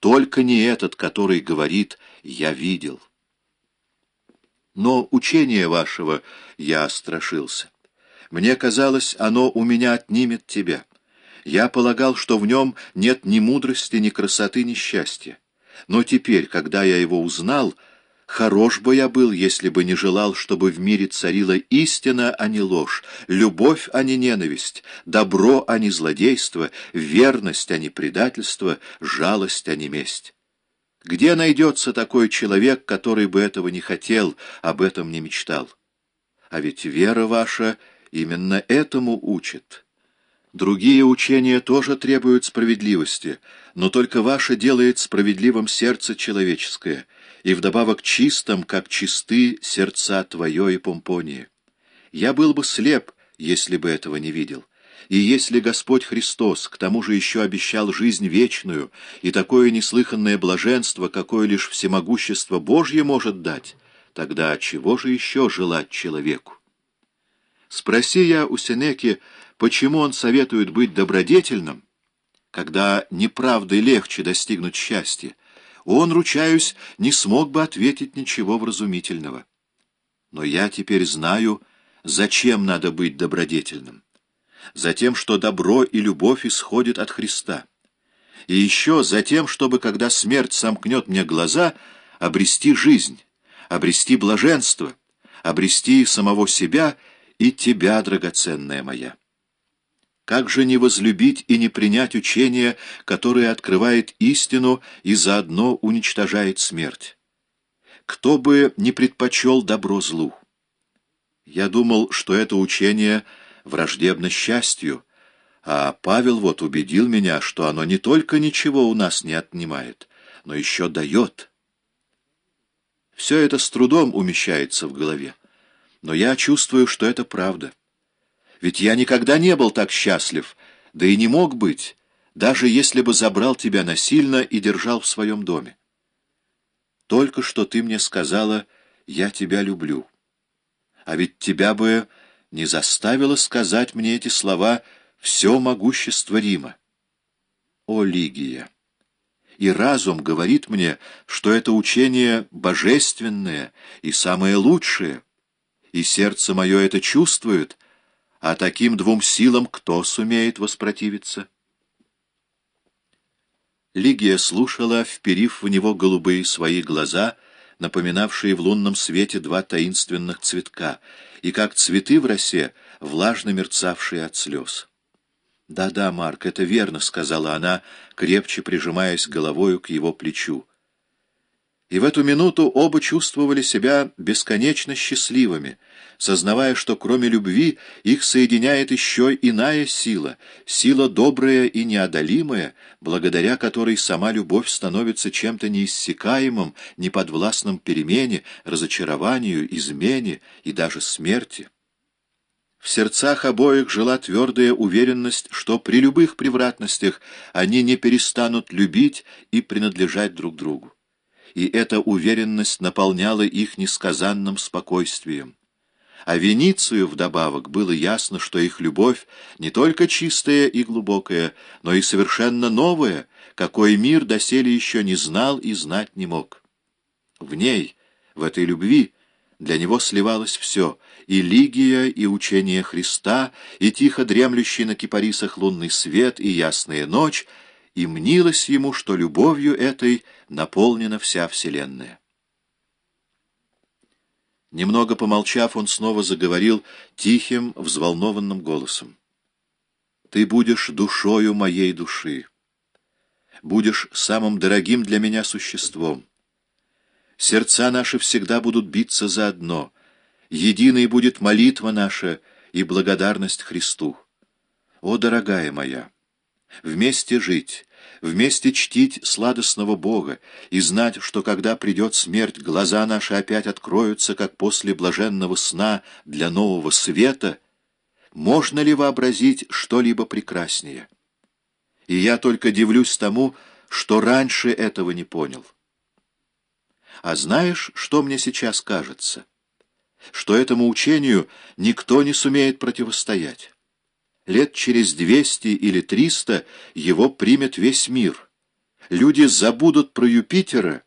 только не этот, который говорит «я видел». Но учение вашего я страшился. Мне казалось, оно у меня отнимет тебя. Я полагал, что в нем нет ни мудрости, ни красоты, ни счастья. Но теперь, когда я его узнал, хорош бы я был, если бы не желал, чтобы в мире царила истина, а не ложь, любовь, а не ненависть, добро, а не злодейство, верность, а не предательство, жалость, а не месть. Где найдется такой человек, который бы этого не хотел, об этом не мечтал? А ведь вера ваша именно этому учит». Другие учения тоже требуют справедливости, но только ваше делает справедливым сердце человеческое, и вдобавок чистым, как чисты сердца твое и Помпонии. Я был бы слеп, если бы этого не видел. И если Господь Христос к тому же еще обещал жизнь вечную и такое неслыханное блаженство, какое лишь всемогущество Божье может дать, тогда чего же еще желать человеку? Спроси я у Сенеки, почему он советует быть добродетельным, когда неправдой легче достигнуть счастья, он, ручаюсь, не смог бы ответить ничего вразумительного. Но я теперь знаю, зачем надо быть добродетельным. Затем, что добро и любовь исходят от Христа. И еще затем, чтобы, когда смерть сомкнет мне глаза, обрести жизнь, обрести блаженство, обрести самого себя и тебя, драгоценная моя. Как же не возлюбить и не принять учение, которое открывает истину и заодно уничтожает смерть? Кто бы не предпочел добро злу? Я думал, что это учение враждебно счастью, а Павел вот убедил меня, что оно не только ничего у нас не отнимает, но еще дает. Все это с трудом умещается в голове, но я чувствую, что это правда. Ведь я никогда не был так счастлив, да и не мог быть, даже если бы забрал тебя насильно и держал в своем доме. Только что ты мне сказала «я тебя люблю». А ведь тебя бы не заставило сказать мне эти слова все могущество Рима. О, Лигия! И разум говорит мне, что это учение божественное и самое лучшее, и сердце мое это чувствует — а таким двум силам кто сумеет воспротивиться? Лигия слушала, вперив в него голубые свои глаза, напоминавшие в лунном свете два таинственных цветка, и как цветы в росе, влажно мерцавшие от слез. «Да-да, Марк, это верно», — сказала она, крепче прижимаясь головою к его плечу. И в эту минуту оба чувствовали себя бесконечно счастливыми, сознавая, что кроме любви их соединяет еще иная сила, сила добрая и неодолимая, благодаря которой сама любовь становится чем-то неиссякаемым, неподвластным перемене, разочарованию, измене и даже смерти. В сердцах обоих жила твердая уверенность, что при любых превратностях они не перестанут любить и принадлежать друг другу и эта уверенность наполняла их несказанным спокойствием. А Веницию вдобавок было ясно, что их любовь не только чистая и глубокая, но и совершенно новая, какой мир доселе еще не знал и знать не мог. В ней, в этой любви, для него сливалось все — и Лигия, и учение Христа, и тихо дремлющий на кипарисах лунный свет, и ясная ночь — и мнилось ему, что любовью этой наполнена вся вселенная. Немного помолчав, он снова заговорил тихим, взволнованным голосом. «Ты будешь душою моей души, будешь самым дорогим для меня существом. Сердца наши всегда будут биться заодно, единой будет молитва наша и благодарность Христу. О, дорогая моя!» Вместе жить, вместе чтить сладостного Бога и знать, что когда придет смерть, глаза наши опять откроются, как после блаженного сна для нового света, можно ли вообразить что-либо прекраснее? И я только дивлюсь тому, что раньше этого не понял. А знаешь, что мне сейчас кажется? Что этому учению никто не сумеет противостоять. Лет через двести или триста его примет весь мир. люди забудут про Юпитера